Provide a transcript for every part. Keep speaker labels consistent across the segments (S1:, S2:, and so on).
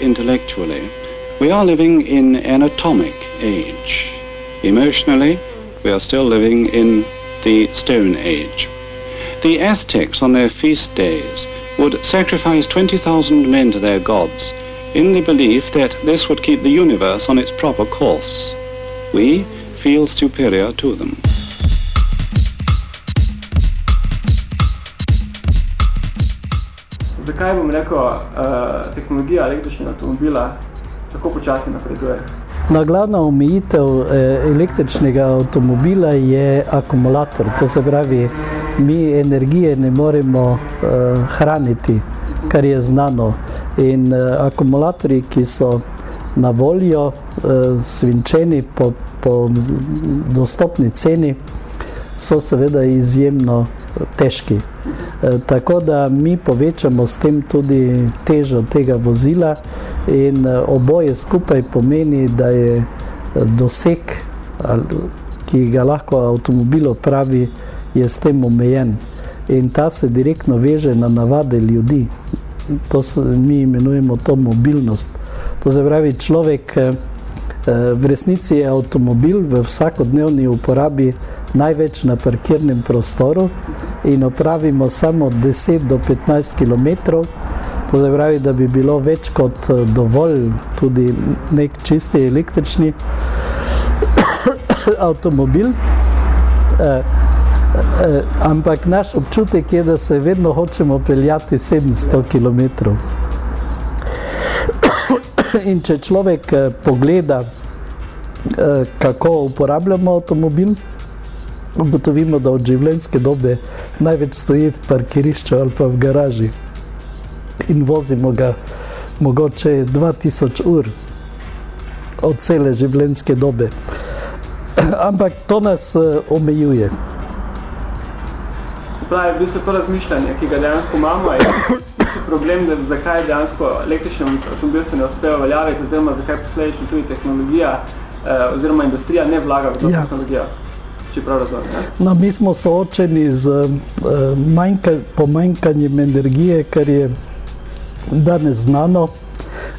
S1: Intellectually, we are living in an atomic age. Emotionally, we are still living in the Stone Age. The Aztecs, on their feast days, would sacrifice 20,000 men to their gods in the belief that this would keep the universe on its proper course. We feel superior to them.
S2: Zakaj bom rekel, uh, tehnologija električnega avtomobila tako počasi napreduje?
S3: Na glavna omejitev eh, električnega avtomobila je akumulator. To se pravi, mi energije ne moremo eh, hraniti, kar je znano. In eh, akumulatorji, ki so na voljo, eh, svinčeni po, po dostopni ceni, so seveda izjemno težki. E, tako da mi povečamo s tem tudi težo tega vozila in e, oboje skupaj pomeni, da je doseg, ki ga lahko avtomobil opravi, je s tem omejen. In ta se direktno veže na navade ljudi. To se, mi imenujemo to mobilnost. To se pravi, človek v resnici je avtomobil v vsakodnevni uporabi največ na parkirnem prostoru in opravimo samo 10 do 15 km. To se pravi, da bi bilo več kot eh, dovolj tudi nek čisti električni avtomobil. E, e, ampak naš občutek je, da se vedno hočemo peljati 700 km. In če človek pogleda, kako uporabljamo avtomobil, ugotovimo, da od življenjske dobe največ stoji v parkirišču ali pa v garaži in vozimo ga mogoče 2000 ur od cele življenjske dobe. Ampak to nas uh, omejuje.
S2: Pravi, v bistvu to razmišljanje, ki ga dejansko imamo, je problem, da zakaj dejansko električni avtomobil se ne uspejo uveljaviti, oziroma zakaj posledično tudi tehnologija eh, oziroma industrija ne vlaga v to ja. tehnologijo če prav razumem.
S3: No, mi smo soočeni z uh, manjka, pomanjkanjem energije, kar je danes znano.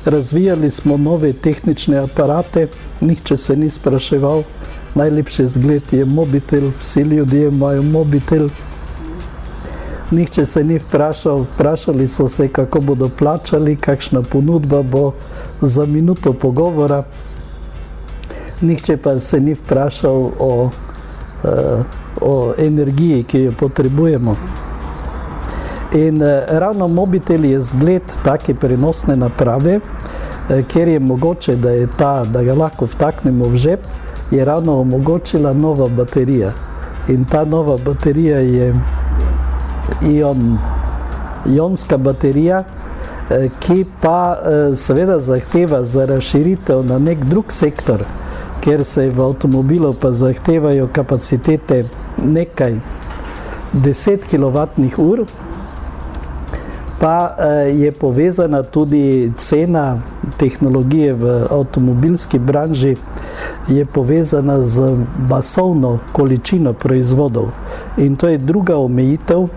S3: Razvijali smo nove tehnične aparate, nihče se ni spraševal. Najlepši zgled je mobitel, vsi ljudje imajo mobitel. Nihče se ni vprašal, vprašali so se, kako bodo plačali, kakšna ponudba bo za minuto pogovora. Nihče pa se ni vprašal o o energiji, ki jo potrebujemo. In uh, ravno mobitel je zgled take prenosne naprave, uh, ker je mogoče, da je ta, da ga lahko vtaknemo v žep, je ravno omogočila nova baterija. In ta nova baterija je ion, ionska baterija, ki pa seveda zahteva za razširitev na nek drug sektor, ker se v avtomobilu pa zahtevajo kapacitete nekaj 10 kWh, pa eh, je povezana tudi cena tehnologije v avtomobilski branži, je povezana z masovno količino proizvodov. In to je druga omejitev,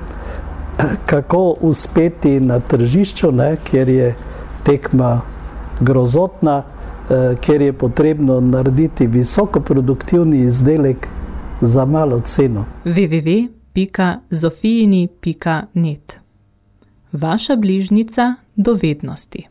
S3: kako uspeti na tržišču, ne, ker je tekma grozotna, ker je potrebno narediti visokoproduktivni izdelek za malo ceno.
S4: www.zofijini.net Vaša bližnica dovednosti.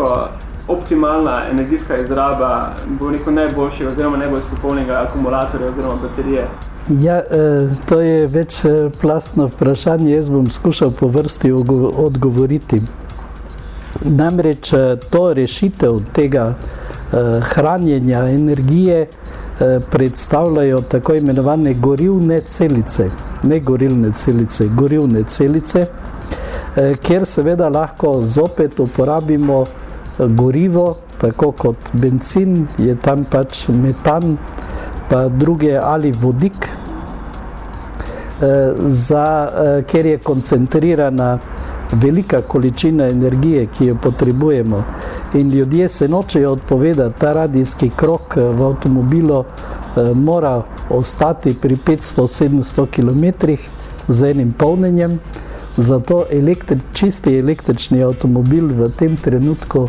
S2: Rekel, optimalna energijska izraba, bom rekel, najboljšega oziroma najbolj izpopolnjenega akumulatorja oziroma baterije?
S3: Ja, eh, to je večplastno vprašanje, jaz bom skušal po vrsti odgovoriti. Namreč eh, to rešitev tega eh, hranjenja energije eh, predstavljajo tako imenovane gorivne celice, ne gorilne celice, gorivne celice, eh, kjer seveda lahko zopet uporabimo eh, gorivo, tako kot benzin, je tam pač metan, pa druge ali vodik, eh, za, eh, ker je koncentrirana velika količina energije, ki jo potrebujemo. In ljudje se nočejo odpovedati, ta radijski krok eh, v avtomobilu mora ostati pri 500-700 km z enim polnjenjem, zato elektri, čisti električni avtomobil v tem trenutku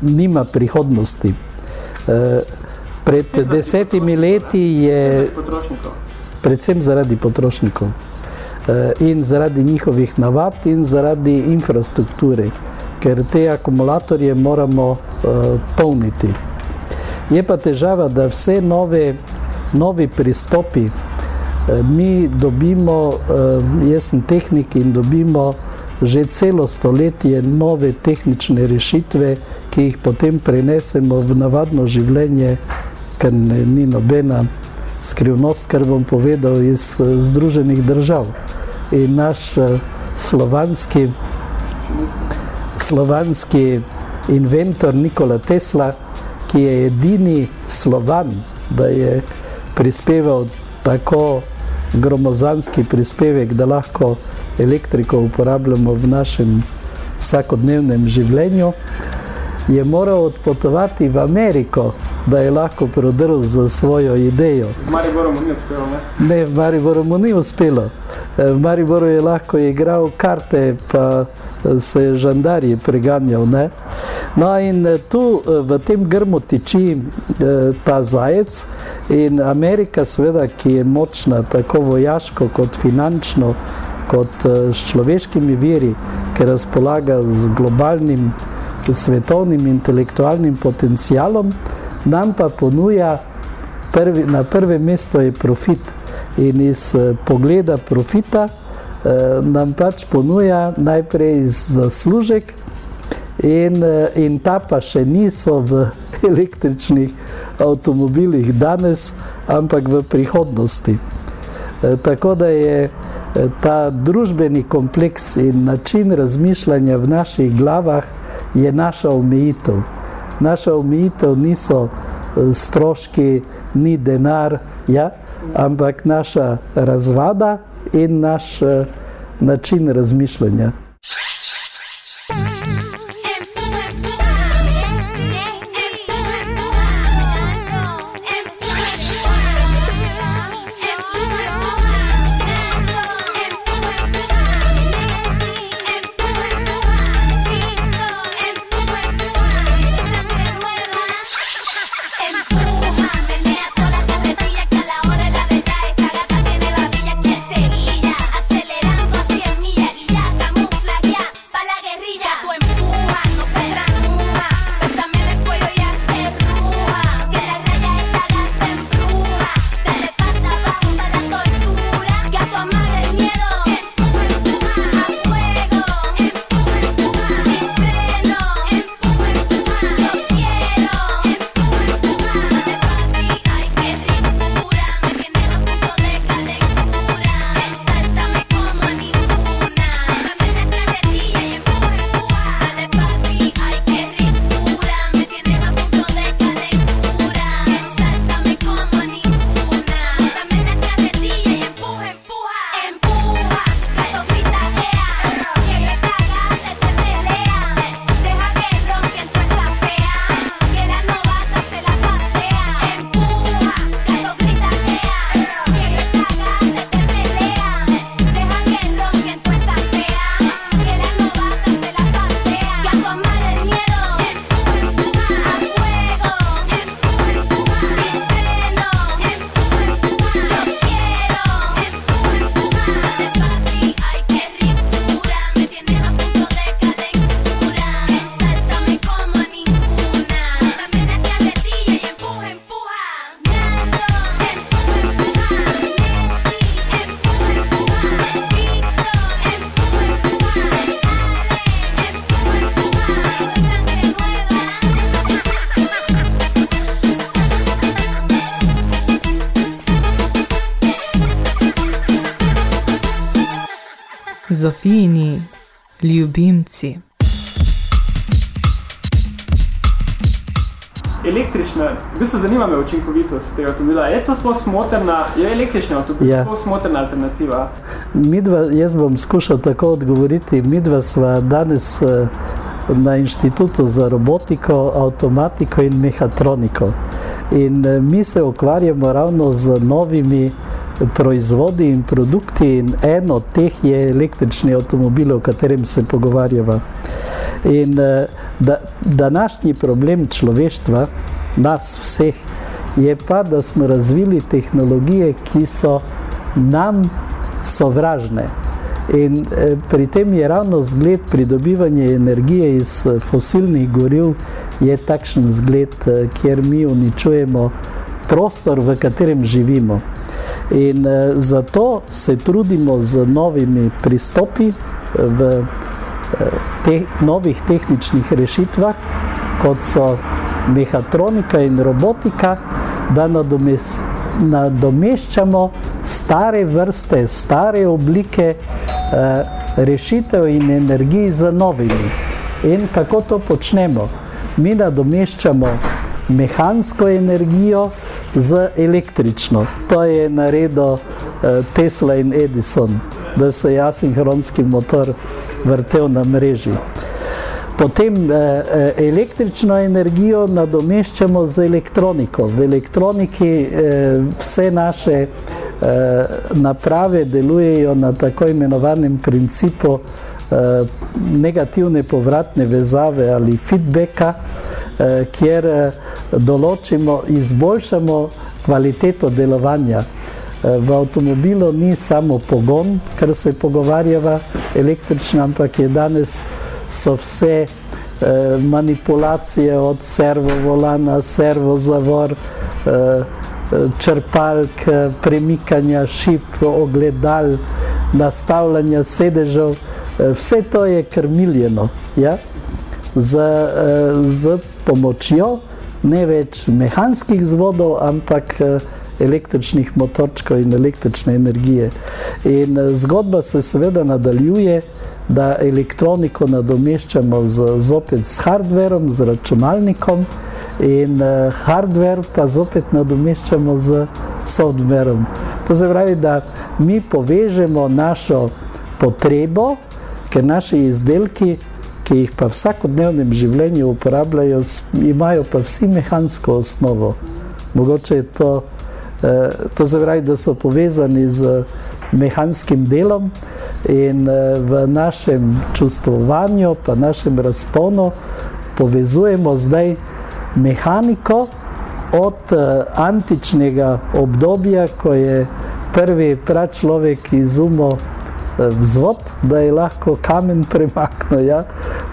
S3: nima prihodnosti. Eh, Pred desetimi leti je predvsem zaradi potrošnikov eh, in zaradi njihovih navad in zaradi infrastrukture, ker te akumulatorje moramo eh, polniti. Je pa težava, da vse nove, novi pristopi mi dobimo, jaz sem tehnik in dobimo že celo stoletje nove tehnične rešitve, ki jih potem prenesemo v navadno življenje, ker ne, ni nobena skrivnost, kar bom povedal iz eh, Združenih držav. In naš eh, slovanski, slovanski inventor Nikola Tesla, ki je edini slovan, da je prispeval tako gromozanski prispevek, da lahko elektriko uporabljamo v našem vsakodnevnem življenju, je moral odpotovati v Ameriko, da je lahko prodrl za svojo idejo.
S2: V Mariboru mu ni uspelo, ne?
S3: Ne, v Mariboru mu ni uspelo. Eh, V Mariboru je lahko igral karte, pa eh, se je žandarji preganjal. Ne? No in eh, tu v tem grmu tiči ta zajec in Amerika seveda, ki je močna tako vojaško kot finančno, kot s človeškimi viri, ki razpolaga z globalnim svetovnim intelektualnim potencialom, nam pa ponuja, prvi, na prvem mestu je profit in iz eh, pogleda profita eh, nam pač ponuja najprej zaslužek in, eh, in ta pa še niso v električnih avtomobilih danes, ampak v prihodnosti. Eh, Tako da je eh, ta družbeni kompleks in način razmišljanja v naših glavah je naša omejitev. Naša omejitev niso eh, stroški, ni denar, ja, ampak naša razvada in naš eh, način razmišljanja.
S4: Zofijini ljubimci.
S2: Električna, v bistvu zanima me učinkovitost tega avtomobila. Je to sploh smotrna, je električni avtomobil
S3: Ja.
S2: sploh smotrna alternativa?
S3: Midva, jaz bom skušal tako odgovoriti. Midva sva danes eh, na Inštitutu za robotiko, avtomatiko in mehatroniko. In eh, mi se ukvarjamo ravno z novimi proizvodi in produkti in eno od teh je električni avtomobil, o katerem se pogovarjava. In eh, da, današnji problem človeštva, nas vseh, je pa, da smo razvili tehnologije, ki so nam sovražne. In eh, pri tem je ravno zgled pridobivanja energije iz eh, fosilnih goriv je takšen zgled, kjer mi uničujemo prostor, v katerem živimo. In eh, zato se trudimo z novimi pristopi eh, v eh, teh, novih tehničnih rešitvah, kot so mehatronika in robotika, da nadomest, nadomeščamo stare vrste, stare oblike eh, rešitev in energij z novimi. In kako to počnemo? Mi nadomeščamo mehansko energijo z električno. To je naredil eh, Tesla in Edison, da se je asinhronski motor vrtel na mreži. Potem eh, eh, električno energijo nadomeščamo z elektroniko. V elektroniki eh, vse naše eh, naprave delujejo na tako imenovanem principu eh, negativne povratne vezave ali feedbacka, eh, kjer eh, določimo, izboljšamo kvaliteto delovanja. Eh, V avtomobilu ni samo pogon, kar se pogovarjava električno, ampak je danes so vse eh, manipulacije od servovolana, servozavor, eh, eh, črpalk, premikanja šip, ogledal, nastavljanja sedežev, eh, vse to je krmiljeno. Ja? Z, eh, z pomočjo ne več mehanskih zvodov, ampak eh, električnih motorčkov in električne energije. In eh, zgodba se seveda nadaljuje, da elektroniko nadomeščamo z, zopet s hardverom, z računalnikom, in uh, hardware pa zopet nadomeščamo z softverom. To se pravi, da mi povežemo našo potrebo, ker naši izdelki, ki jih pa v vsakodnevnem življenju uporabljajo, imajo pa vsi mehansko osnovo. Mogoče je to, eh, to pravi, da so povezani z mehanskim delom in eh, v našem čustvovanju, pa našem razponu povezujemo zdaj mehaniko od eh, antičnega obdobja, ko je prvi pračlovek izumil eh, vzvod, da je lahko kamen premaknil, ja,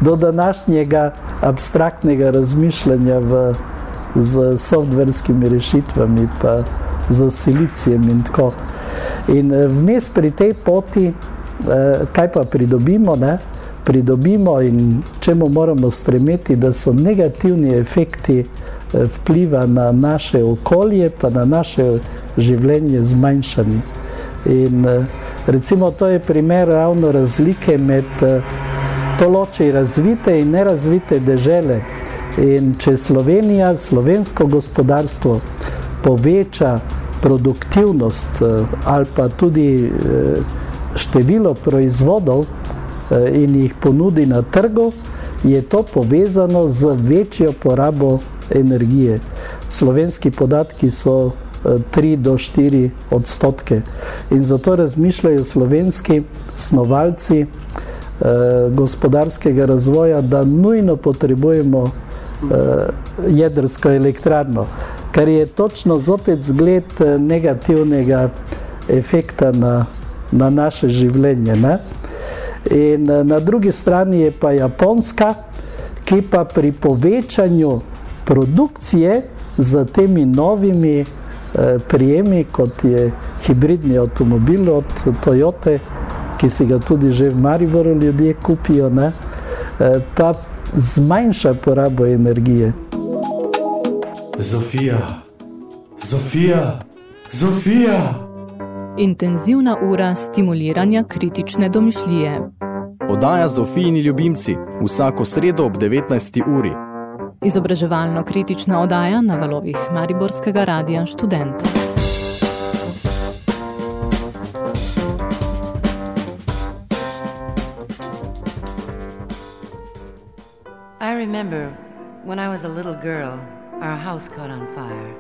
S3: do današnjega abstraktnega razmišljanja v, z softverskimi rešitvami, pa z silicijem in tako. In eh, vmes pri tej poti, eh, kaj pa pridobimo, ne? pridobimo in čemu moramo stremeti, da so negativni efekti eh, vpliva na naše okolje, pa na naše življenje zmanjšani. In eh, recimo to je primer ravno razlike med eh, to loči razvite in nerazvite dežele. In če Slovenija, slovensko gospodarstvo poveča produktivnost eh, ali pa tudi eh, število proizvodov in jih ponudi na trgu, je to povezano z večjo porabo energije. Slovenski podatki so 3 do 4 odstotke. In zato razmišljajo slovenski snovalci eh, gospodarskega razvoja, da nujno potrebujemo eh, jedrsko elektrarno, kar je točno zopet zgled eh, negativnega efekta na, na naše življenje. Ne? In eh, na drugi strani je pa Japonska, ki pa pri povečanju produkcije z temi novimi prijemi, kot je hibridni avtomobil od Toyote, ki si ga tudi že v Mariboru ljudje kupijo, ne, eh, pa zmanjša porabo energije.
S5: Zofija, Zofija, Zofija.
S4: Intenzivna ura stimuliranja kritične domišljije.
S6: Podaja Zofijini ljubimci vsako sredo ob 19. uri.
S4: Izobraževalno-kritična oddaja na valovih Mariborskega radija Študent.
S7: I remember when I was a little girl, our house caught on fire.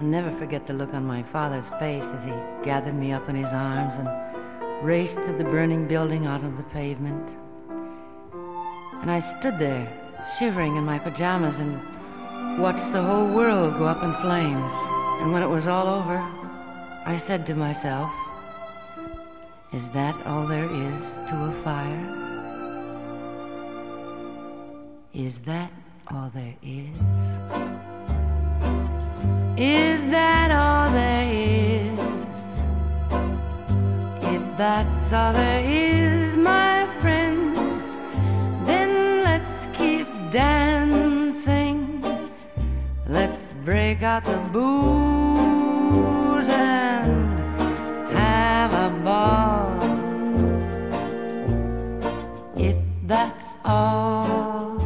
S7: I'll never forget the look on my father's face as he gathered me up in his arms and raced to the burning building out on the pavement. And I stood there, shivering in my pajamas, and watched the whole world go up in flames. And when it was all over, I said to myself, Is that all there is to a fire? Is that all there is? Is that all there is? If that's all there is, dancing. Let's break out the booze and have a ball. If that's all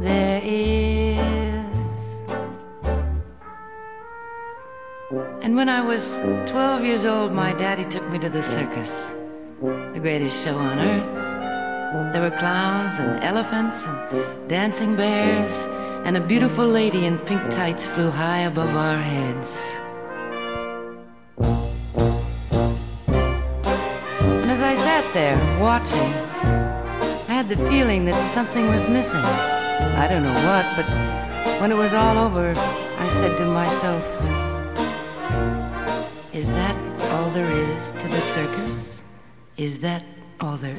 S7: there is. And when I was 12 years old, my daddy took me to the circus, the greatest show on earth. There were clowns and elephants and dancing bears, and a beautiful lady in pink tights flew high above our heads. And as I sat there watching, I had the feeling that something was missing. I don't know what, but when it was all over, I said to myself, Is that all there is to the circus? Is that all there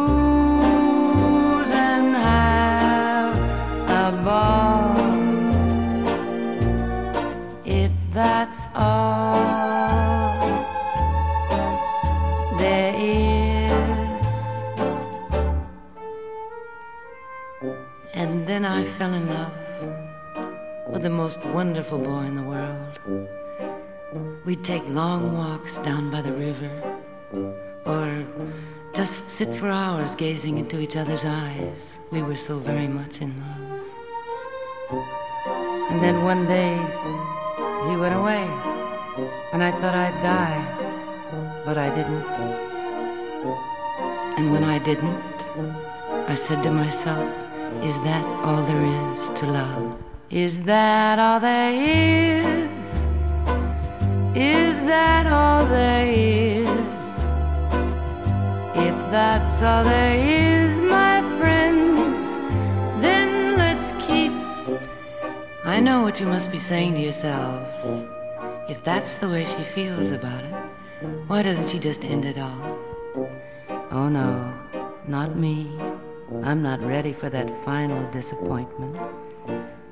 S7: wonderful boy in the world. We'd take long walks down by the river, or just sit for hours gazing into each other's eyes. We were so very much in love. And then one day, he went away, and I thought I'd die, but I didn't. And when I didn't, I said to myself, Is that all there is to love? Is that all there is? Is that all there is? If that's all there is, my friends, then let's keep. I know what you must be saying to yourselves. If that's the way she feels about it, why doesn't she just end it all? Oh no, not me. I'm not ready for that final disappointment.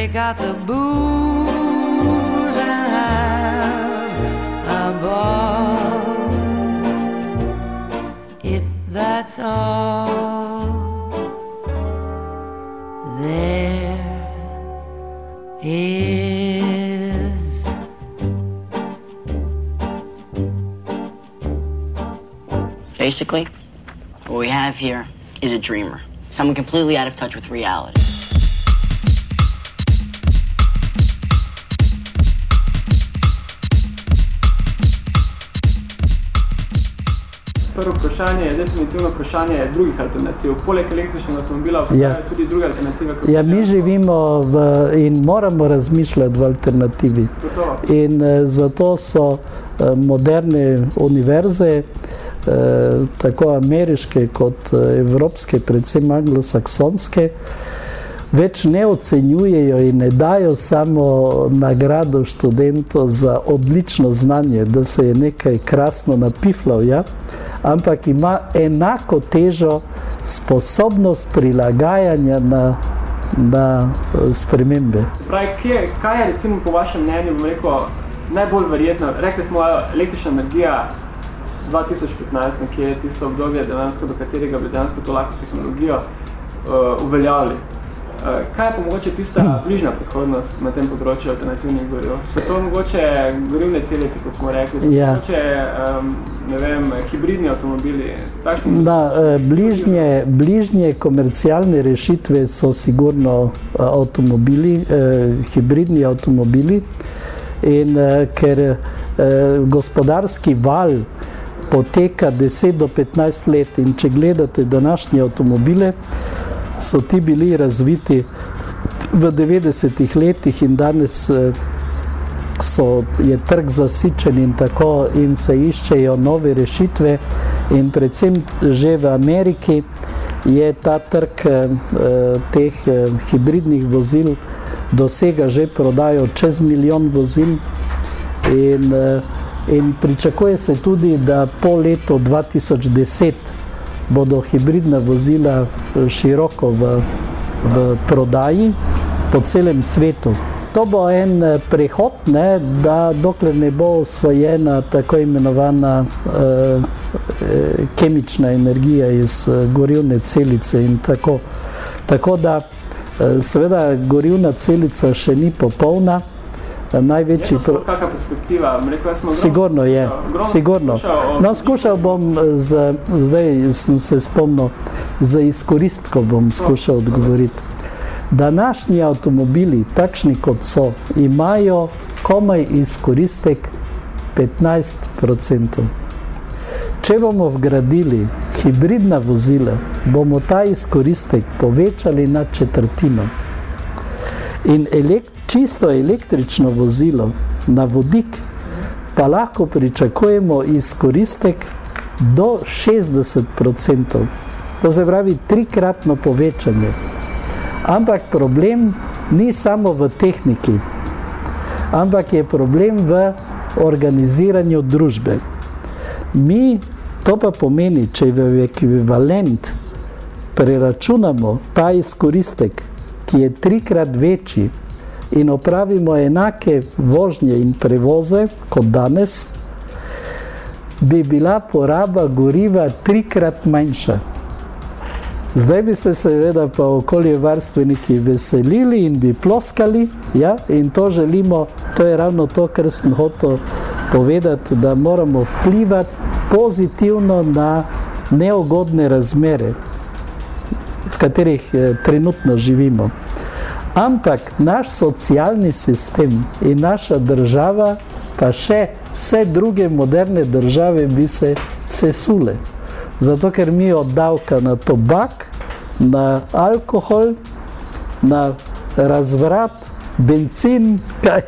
S7: Let's out the booze and have a ball. If that's all there is.
S8: Basically, what we have here is a dreamer, someone completely out of touch with reality.
S2: Prvo vprašanje je definitivno vprašanje drugih alternativ. Poleg električnega avtomobila obstajajo
S3: Ja.
S2: tudi druge alternative.
S3: Ja, mi živimo v, in moramo razmišljati v alternativi.
S2: Gotovo.
S3: In eh, zato so eh, moderne univerze, eh, tako ameriške kot eh, evropske, predvsem anglosaksonske, več ne ocenjujejo in ne dajo samo nagrado študentu za odlično znanje, da se je nekaj krasno napiflal, ja? Ampak ima enako težo sposobnost prilagajanja na, na eh, spremembe.
S2: Pravi, kje, kaj je recimo po vašem mnenju, rekel, najbolj verjetno? Rekli smo, električna energija 2015, nekje je tisto obdobje, dejansko, do katerega bi dejansko to lahko tehnologijo uh, uveljavili. Uh, kaj pa mogoče tista bližnja prihodnost na tem področju alternativnih goriv? So to mogoče gorivne celice, kot smo rekli, so
S3: Ja.
S2: mogoče um, ne vem, hibridni avtomobili, takšni
S3: Da, eh, bližnje, bližnje komercialne rešitve so sigurno eh, avtomobili, eh, hibridni avtomobili. In eh, ker eh, gospodarski val poteka 10 do 15 let, in če gledate današnje avtomobile, so ti bili razviti v 90-ih letih in danes eh, so, je trg zasičen in tako in se iščejo nove rešitve in predvsem že v Ameriki je ta trg eh, teh eh, hibridnih vozil dosega že prodajo čez milijon vozil in, eh, in pričakuje se tudi, da po letu 2010 bodo hibridna vozila eh, široko v, v prodaji po celem svetu. To bo en eh, prehod, ne, da dokler ne bo osvojena tako imenovana eh, eh, kemična energija iz gorivne celice tako. Tako da eh, seveda gorivna celica še ni popolna, največji
S2: Je to kakšna perspektiva? Rekel, jaz
S3: Sigurno je, sigurno.
S2: poslušal o
S3: No, skušal bom, z, zdaj sem se spomnil, za izkoristko bom skušal odgovoriti. Današnji avtomobili, takšni kot so, imajo komaj izkoristek 15%. Če bomo vgradili hibridna vozila, bomo ta izkoristek povečali na četrtino. In elek, čisto električno vozilo na vodik pa lahko pričakujemo izkoristek do 60%. To se pravi trikratno povečanje. Ampak problem ni samo v tehniki, ampak je problem v organiziranju družbe. Mi, to pa pomeni, če v ekvivalent preračunamo ta izkoristek, ki je trikrat večji in opravimo enake vožnje in prevoze kot danes, bi bila poraba goriva trikrat manjša. Zdaj bi se seveda pa okoljevarstveniki veselili in bi ploskali, ja, in to želimo, to je ravno to, kar sem hotel povedati, da moramo vplivati pozitivno na neugodne razmere, v katerih eh, trenutno živimo. Ampak naš socialni sistem in naša država, pa še vse druge moderne države bi se sesule. Zato, ker mi od davka na tobak, na alkohol, na razvrat, benzin, kaj,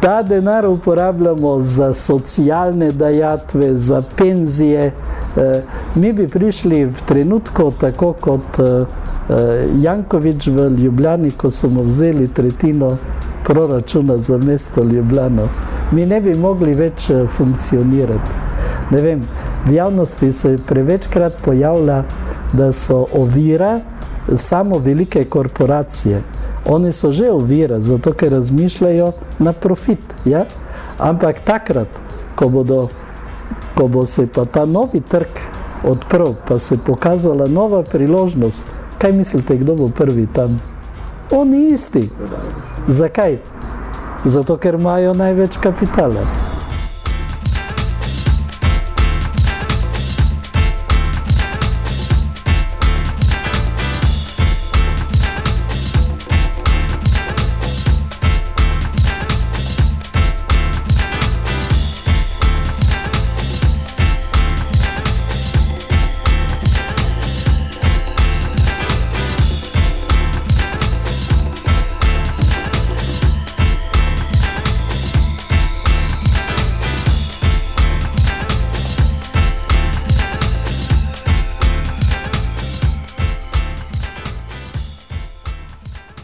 S3: ta denar uporabljamo za socialne dajatve, za penzije. Eh, Mi bi prišli v trenutku, tako kot eh, eh, Jankovič v Ljubljani, ko so mu vzeli tretjino proračuna za mesto Ljubljano. Mi ne bi mogli več funkcionirati. Ne vem, v javnosti se prevečkrat pojavlja, da so ovira samo velike korporacije. Oni so že ovira, zato ker razmišljajo na profit. Ja? Ampak takrat, ko, bodo, ko bo se pa ta novi trg odprl, pa se pokazala nova priložnost, kaj mislite, kdo bo prvi tam? Oni isti. Zakaj? Zato, ker imajo največ kapitala.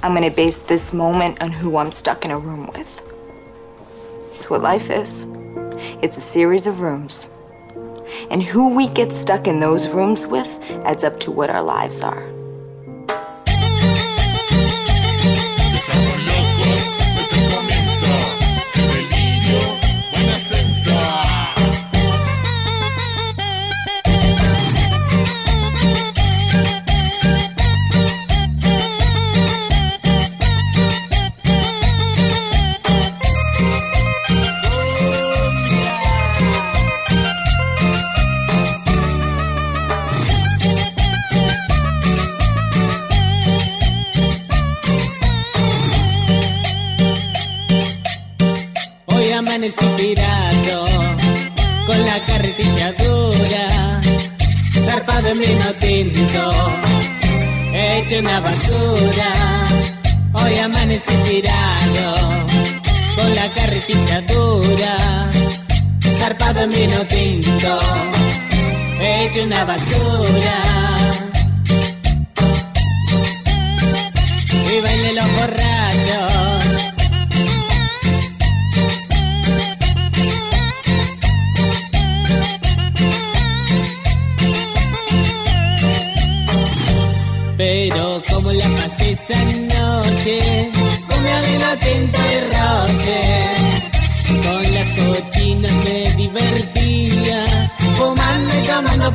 S9: I'm to base this moment on who I'm stuck in a room with. It's what life is. It's a series of rooms. And who we get stuck in those rooms with adds up to what our lives are.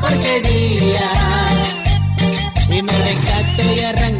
S10: Porquería. Y me rescato y arranco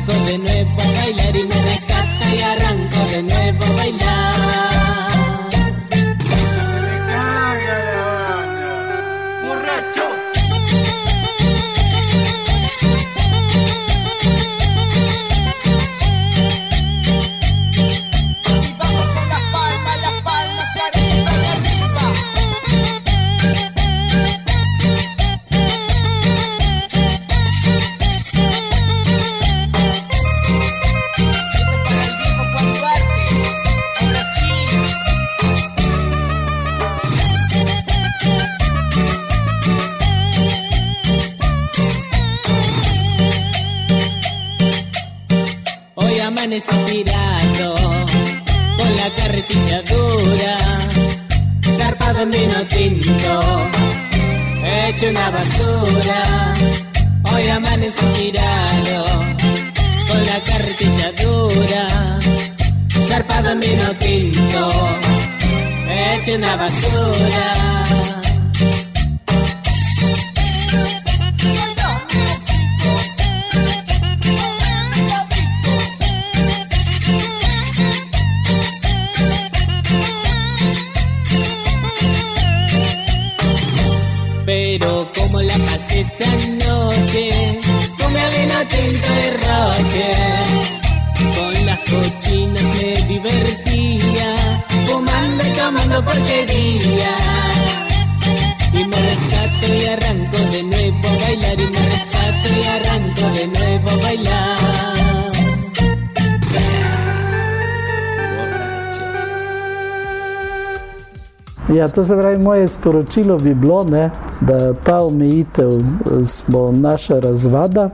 S3: Ja, to se pravi, moje sporočilo bi bilo, ne, da ta omejitev eh, smo naša razvada,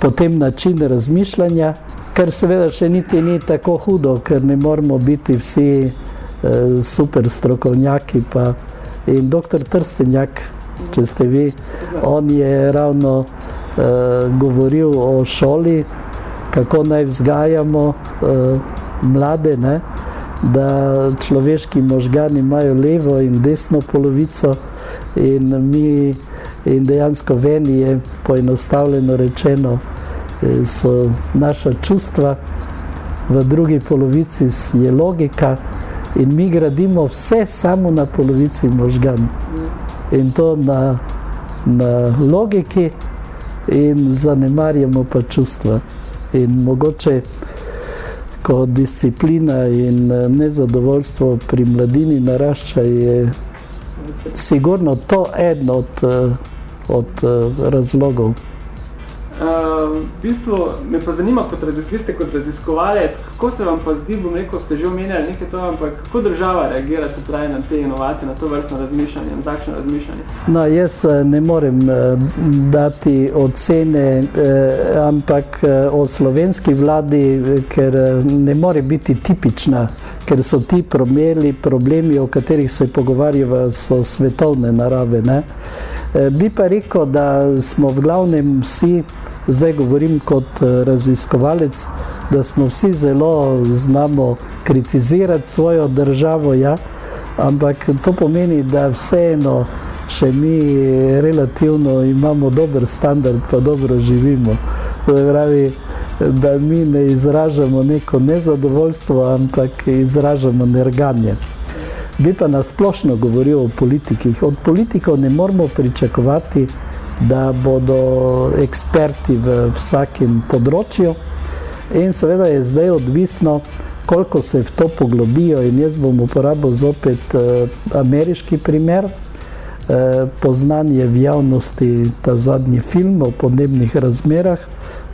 S3: potem način razmišljanja, kar seveda še niti ni tako hudo, ker ne moramo biti vsi eh, super strokovnjaki. Pa. In doktor Trstenjak, če ste vi, on je ravno eh, govoril o šoli, kako naj vzgajamo eh, mlade. Ne? Da človeški možgani imajo levo in desno polovico in mi in dejansko veni je poenostavljeno rečeno, eh, so naša čustva, v drugi polovici je logika in mi gradimo vse samo na polovici možgan. In to na, na logiki in zanemarjamo pa čustva. In mogoče ko disciplina in eh, nezadovoljstvo pri mladini narašča, je sigurno to eden od, eh, od eh, razlogov.
S2: Uh, v bistvu me pa zanima, kot razis, vi ste kot raziskovalec, kako se vam pa zdi, bom rekel, ste že omenjali nekaj to, ampak kako država reagira se pravi na te inovacije, na to vrstno razmišljanje, na takšno razmišljanje?
S3: No, jaz eh, ne morem eh, dati ocene, eh, ampak o slovenski vladi, ker ne more biti tipična, ker so ti problemi, problemi o katerih se pogovarjava, so svetovne narave. Ne? Bi pa rekel, da smo v glavnem vsi, zdaj govorim kot eh, raziskovalec, da smo vsi zelo znamo kritizirati svojo državo, ja? ampak to pomeni, da vseeno še mi relativno imamo dober standard, pa dobro živimo. Pravi, da mi ne izražamo neko nezadovoljstvo, ampak izražamo nerganje. Bi pa nasplošno govoril o politikih. Od politikov ne moramo pričakovati, da bodo eksperti v vsakem področju. In seveda je zdaj odvisno, koliko se v to poglobijo. In jaz bom uporabil zopet eh, ameriški primer. Eh, poznan je v javnosti ta zadnji film o podnebnih razmerah,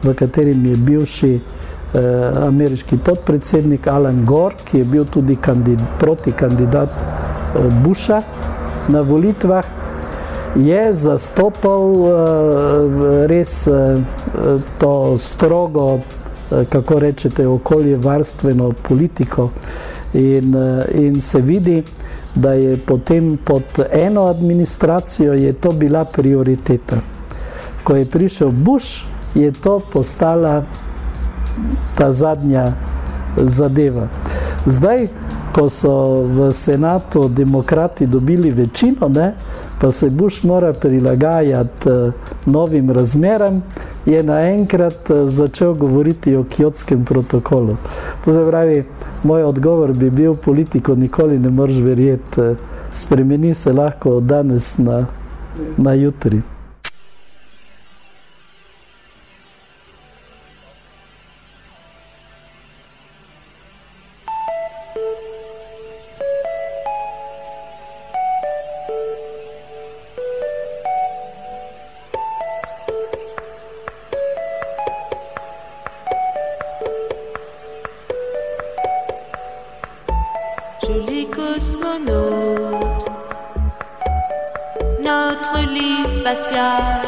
S3: v katerem je bivši eh, ameriški podpredsednik Alan Gore, ki je bil tudi kandid, protikandidat eh, Busha na volitvah, je zastopal eh, res eh, to strogo, eh, kako rečete, okoljevarstveno politiko. In, eh, in se vidi, da je potem pod eno administracijo je to bila prioriteta. Ko je prišel Bush, je to postala ta zadnja zadeva. Zdaj, ko so v senatu demokrati dobili večino, ne, pa se Bush mora prilagajati eh, novim razmeram je naenkrat eh, začel govoriti o kjotskem protokolu. To se pravi, moj odgovor bi bil, politiko nikoli ne moreš verjeti, eh, spremeni se lahko od danes na, na jutri.
S11: Notre spatial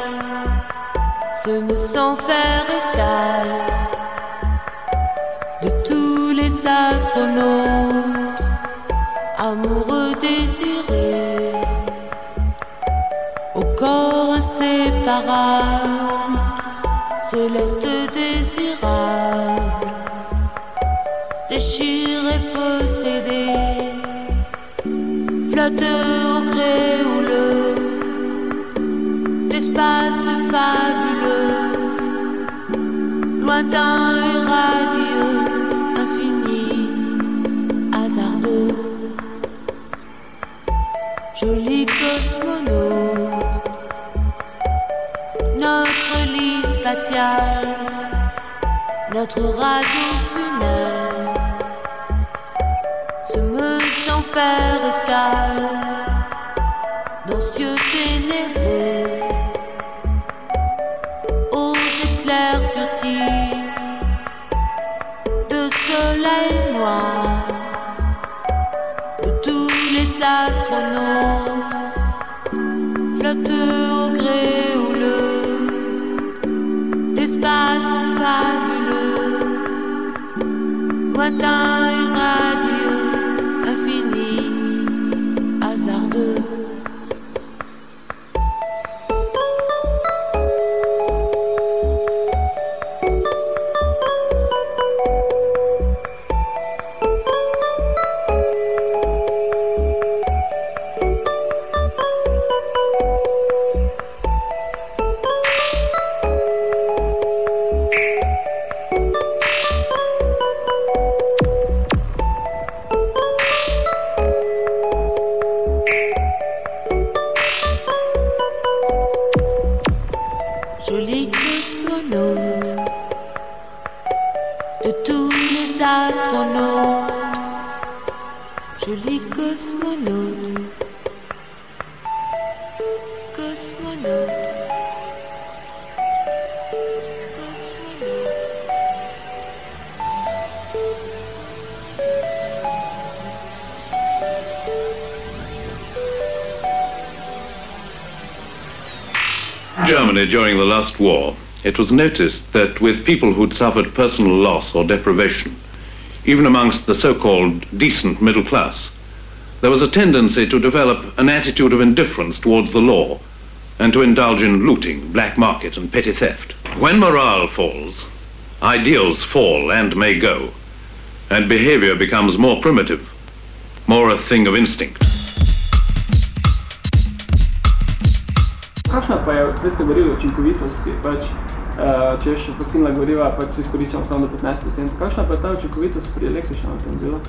S11: se meut sans faire escale. De tous les astronautes, amoureux désirés, au corps inséparable, céleste désirable. Déchiré, possédé, flotte au gré lointain et radieux, infini, hasardeux, joli cosmonaute, notre lit spatial, notre radeau funèbre se meut sans faire escale dans cieux ténébreux, soleil noir, de tous les astronautes flottent au gré houleux d'espace fabuleux, lointain et radieux
S12: Germany during the last war, it was noticed that with people who'd suffered personal loss or deprivation, even amongst the so-called decent middle class, there was a tendency to develop an attitude of indifference towards the law and to indulge in looting, black market and petty theft. When morale falls, ideals fall and may go, and behavior becomes more primitive, more a thing of instinct.
S2: Kakšna pa je, prej ste govorili o učinkovitosti, pač, uh, če še fosilna goriva, pač se izkoriščamo samo do 15%. Kakšna pa je ta učinkovitost pri električnem avtomobilu?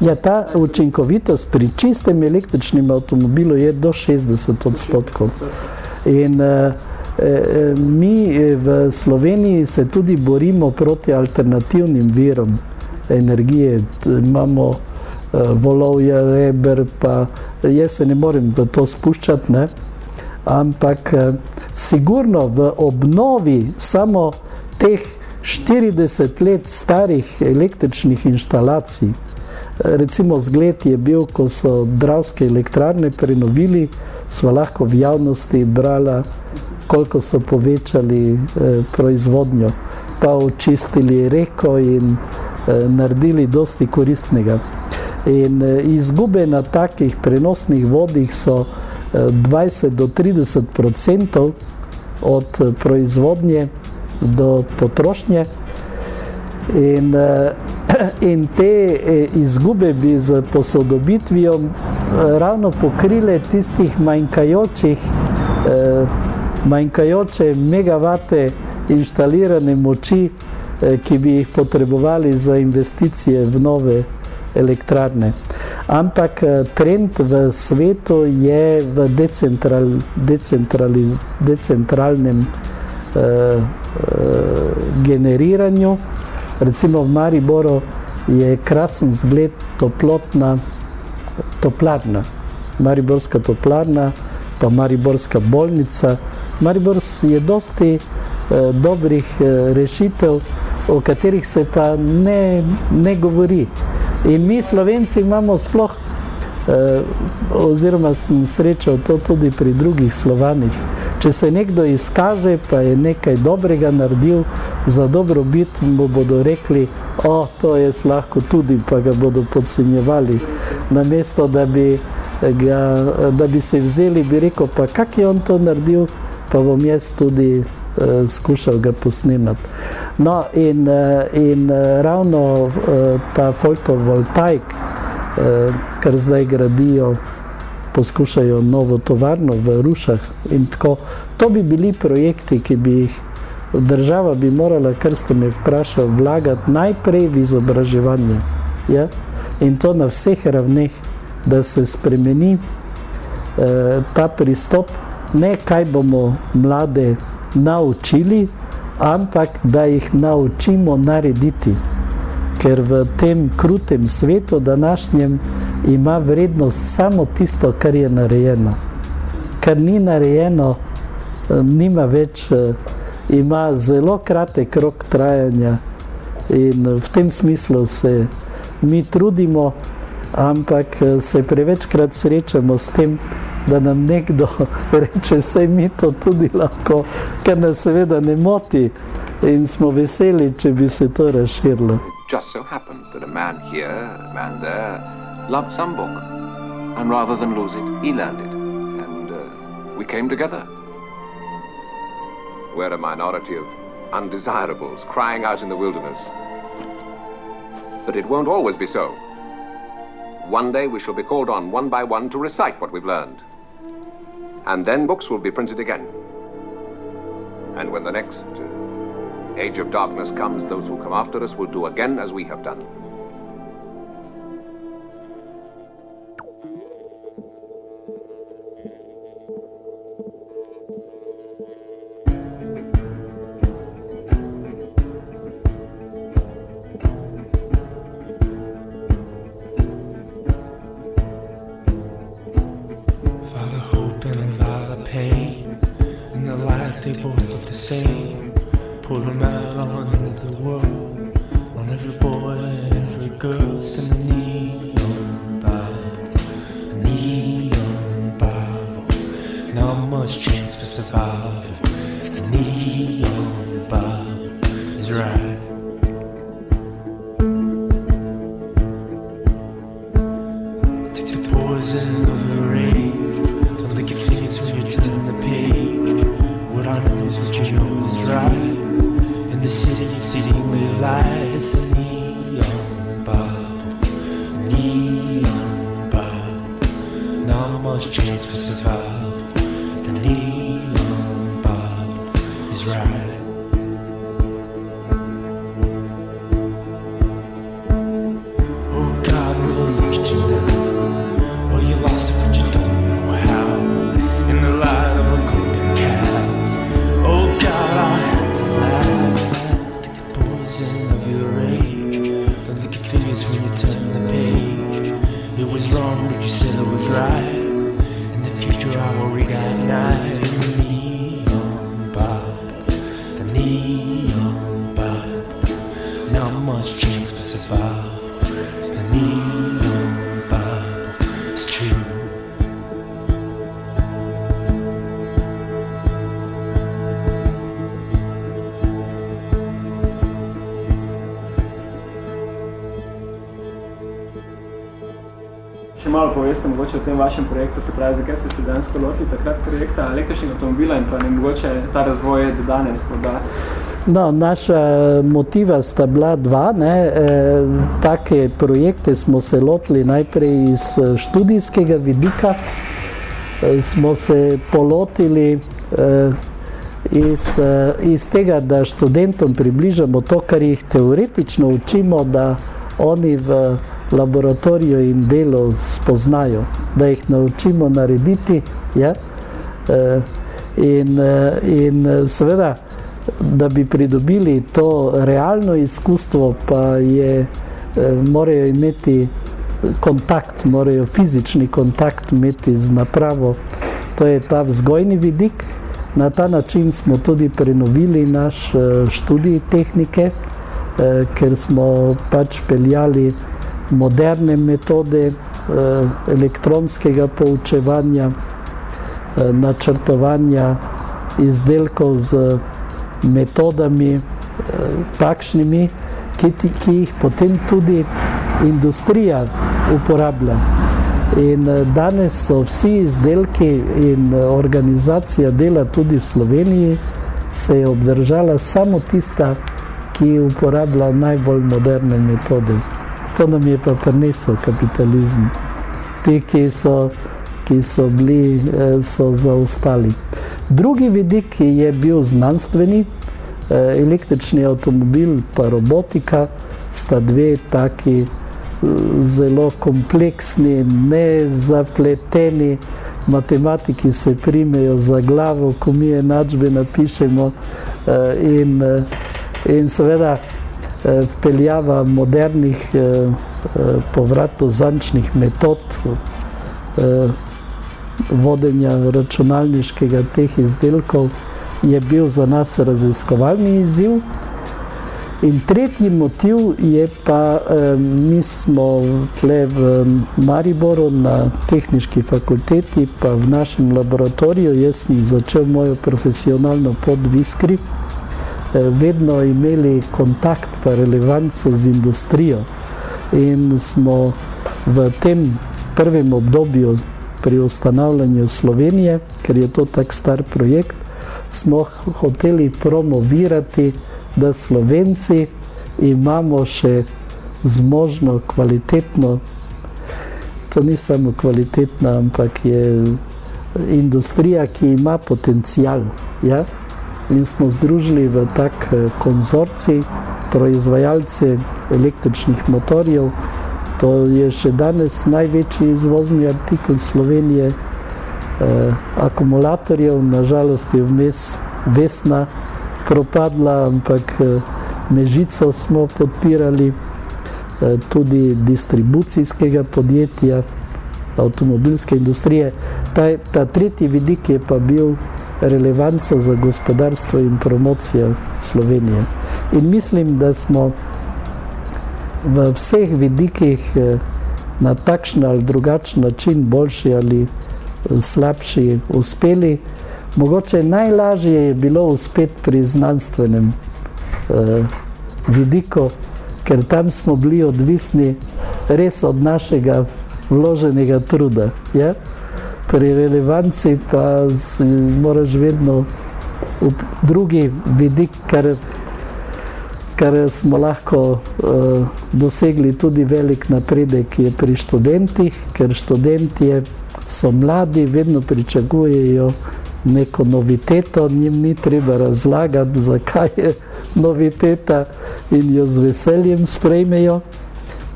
S3: Ja, ta učinkovitost pri čistem električnem avtomobilu je do 60 odstotkov. In uh, eh, mi v Sloveniji se tudi borimo proti alternativnim virom energije. Imamo uh, volovje, reber, pa jaz se ne morem v to spuščati, ne? ampak eh, sigurno v obnovi samo teh 40 let starih električnih inštalacij, eh, recimo zgled je bil, ko so dravske elektrarne prenovili, smo lahko v javnosti brala, koliko so povečali eh, proizvodnjo, pa očistili reko in eh, naredili dosti koristnega. In eh, izgube na takih prenosnih vodih so eh, 20 do 30 odstotkov od eh, proizvodnje do potrošnje. In, eh, in te eh, izgube bi z posodobitvijo eh, ravno pokrile tistih manjkajočih, manjkajoče megavate inštalirane moči, ki bi jih potrebovali za investicije v nove elektrarne. Ampak trend v svetu je v decentral, decentraliz, decentralnem eh, eh, generiranju. Recimo v Mariboru je krasen zgled toplotna toplarna, Mariborska toplarna, pa Mariborska bolnica. Maribor je dosti eh, dobrih eh, rešitev, o katerih se pa ne, ne govori. In mi, Slovenci, imamo sploh, eh, oziroma sem srečal to tudi pri drugih Slovanih. Če se nekdo izkaže, pa je nekaj dobrega naredil za dobrobit, mu bodo rekli, o, to je lahko tudi, pa ga bodo podcenjevali. Namesto, da bi, ga, da bi se vzeli, bi rekel, pa kak je on to naredil, pa bom jaz tudi uh, skušal ga posnemati. No, in, uh, in uh, ravno uh, ta fotovoltaik, uh, kar zdaj gradijo, poskušajo novo tovarno v Rušah in tako. To bi bili projekti, ki bi jih država bi morala, kar ste me vprašali, vlagati najprej v izobraževanje. Ja? In to na vseh ravneh, da se spremeni eh, ta pristop, ne kaj bomo mlade naučili, ampak da jih naučimo narediti. Ker v tem krutem svetu današnjem ima vrednost samo tisto, kar je narejeno. Kar ni narejeno, nima več, ima zelo kratek rok trajanja in v tem smislu se mi trudimo, ampak se prevečkrat srečamo s tem, da nam nekdo reče, sej mi to tudi lahko, kar nas seveda ne moti in smo veseli, če bi se to razširilo.
S13: just so happened that a man here, a man there, loved some book. And rather than lose it, he learned it. And uh, we came together. We're a minority of undesirables crying out in the wilderness. But it won't always be so. One day we shall be called on one by one to recite what we've learned. And then books will be printed again. And when the next uh, age of darkness comes, those who come after us will do again as we have done.
S5: Same. Put them out on the world, on every boy and every girl, sing a neon Bible, a neon Bible. Not much chance for survival if the neon Bible is right. Take the poison of the lights, a neon bulb, neon bulb. Not much chance for survival.
S2: Mogoče o tem vašem projektu, se pravi, zakaj ste se dejansko lotili takrat projekta električnega avtomobila in pa ne mogoče ta razvoj do danes morda.
S3: No, naša motiva sta bila dva. Ne. E, take projekte smo se lotili najprej iz eh, študijskega vidika. E, smo se polotili e, iz, eh, iz tega, da študentom približamo to, kar jih teoretično učimo, da oni v laboratoriju in delu spoznajo, da jih naučimo narediti. Ja? Eh, In, eh, in eh, seveda, da bi pridobili to realno izkustvo, pa je, morajo imeti kontakt, morajo fizični kontakt imeti z napravo. To je ta vzgojni vidik. Na ta način smo tudi prenovili naš študij tehnike, eh, ker smo pač peljali moderne metode eh, elektronskega poučevanja, eh, načrtovanja izdelkov z metodami eh, takšnimi, ki, ki jih potem tudi industrija uporablja. In danes so vsi izdelki in organizacija dela tudi v Sloveniji se je obdržala samo tista, ki uporablja najbolj moderne metode. To nam je pa prinesel kapitalizem. Ti, ki so, ki so bili, eh, so zaostali. Drugi vidik je bil znanstveni, eh, električni avtomobil pa robotika sta dve taki eh, zelo kompleksni, nezapleteni, matematiki se primejo za glavo, ko mi enačbe napišemo in, in seveda vpeljava modernih eh, eh, povratozančnih metod eh, vodenja računalniškega teh izdelkov je bil za nas raziskovalni izziv. In tretji motiv je pa, eh, mi smo tle v Mariboru na tehniški fakulteti, pa v našem laboratoriju, jaz sem začel mojo profesionalno pot v Iskri, eh, vedno imeli kontakt pa relevanco z industrijo. In smo v tem prvem obdobju pri ustanavljanju Slovenije, ker je to tak star projekt, smo hoteli promovirati da Slovenci imamo še zmožno, kvalitetno, to ni samo kvalitetna, ampak je industrija, ki ima potencial. Ja? In smo združili v tak konzorcij proizvajalce električnih motorjev. To je še danes največji izvozni artikel Slovenije. Eh, akumulatorjev, nažalost je vmes Vesna propadla, ampak Mežico smo podpirali, tudi distribucijskega podjetja, avtomobilske industrije. Ta, ta tretji vidik je pa bil relevanca za gospodarstvo in promocija Slovenije. In mislim, da smo v vseh vidikih na takšen ali drugačen način, boljši ali slabši, uspeli. Mogoče najlažje je bilo uspeti pri znanstvenem eh, vidiku, ker tam smo bili odvisni res od našega vloženega truda. Ja? Pri relevanci pa moraš vedno v drugi vidik, kar, kar smo lahko eh, dosegli tudi velik napredek je pri študentih, ker študentje so mladi, vedno pričakujejo neko noviteto, njim ni treba razlagati, zakaj je noviteta in jo z veseljem sprejmejo.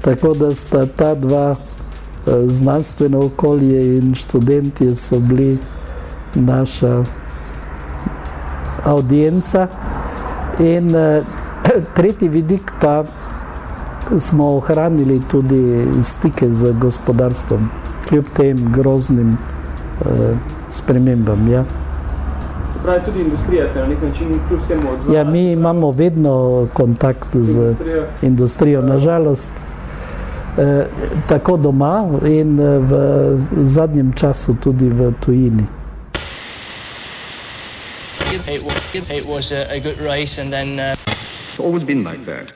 S3: Tako da sta ta dva znanstveno okolje in študentje so bili naša audienca. In tretji vidik pa smo ohranili tudi stike z gospodarstvom, kljub tem groznim spremembam. Ja.
S2: Se pravi, tudi industrija se na nek način kljub temu odzvala.
S3: Ja, mi imamo vedno kontakt z
S2: industrijo.
S3: industrijo, nažalost. Tako doma in v zadnjem času tudi v tujini.
S14: It was, it was a, a good race, and then. Uh...
S15: It's always been like that.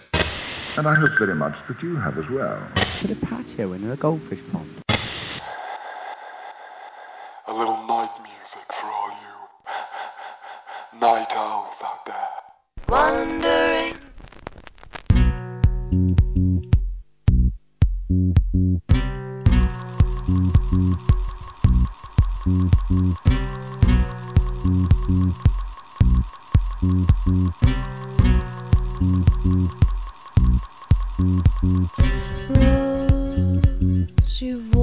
S15: And I hope very much that you have as well.
S16: Put a patio in a goldfish pond.
S17: A little night music for all you night owls out there.
S11: Wondering.
S18: Roads you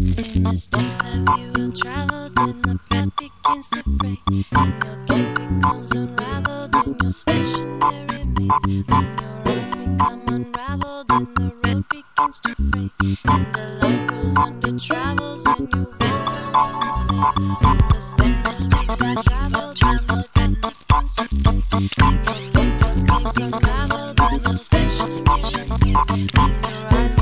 S18: In
S19: the steps of you will traveled, then the breath begins to fray, and your game becomes unraveled, and your stationary maze. When your eyes become unraveled, and the road begins to fray, and the light goes under travels, and you roll around the sea. In the travel, travel, and the pins to face, and your game, your games unraveled, and your station, station is, is your eyes.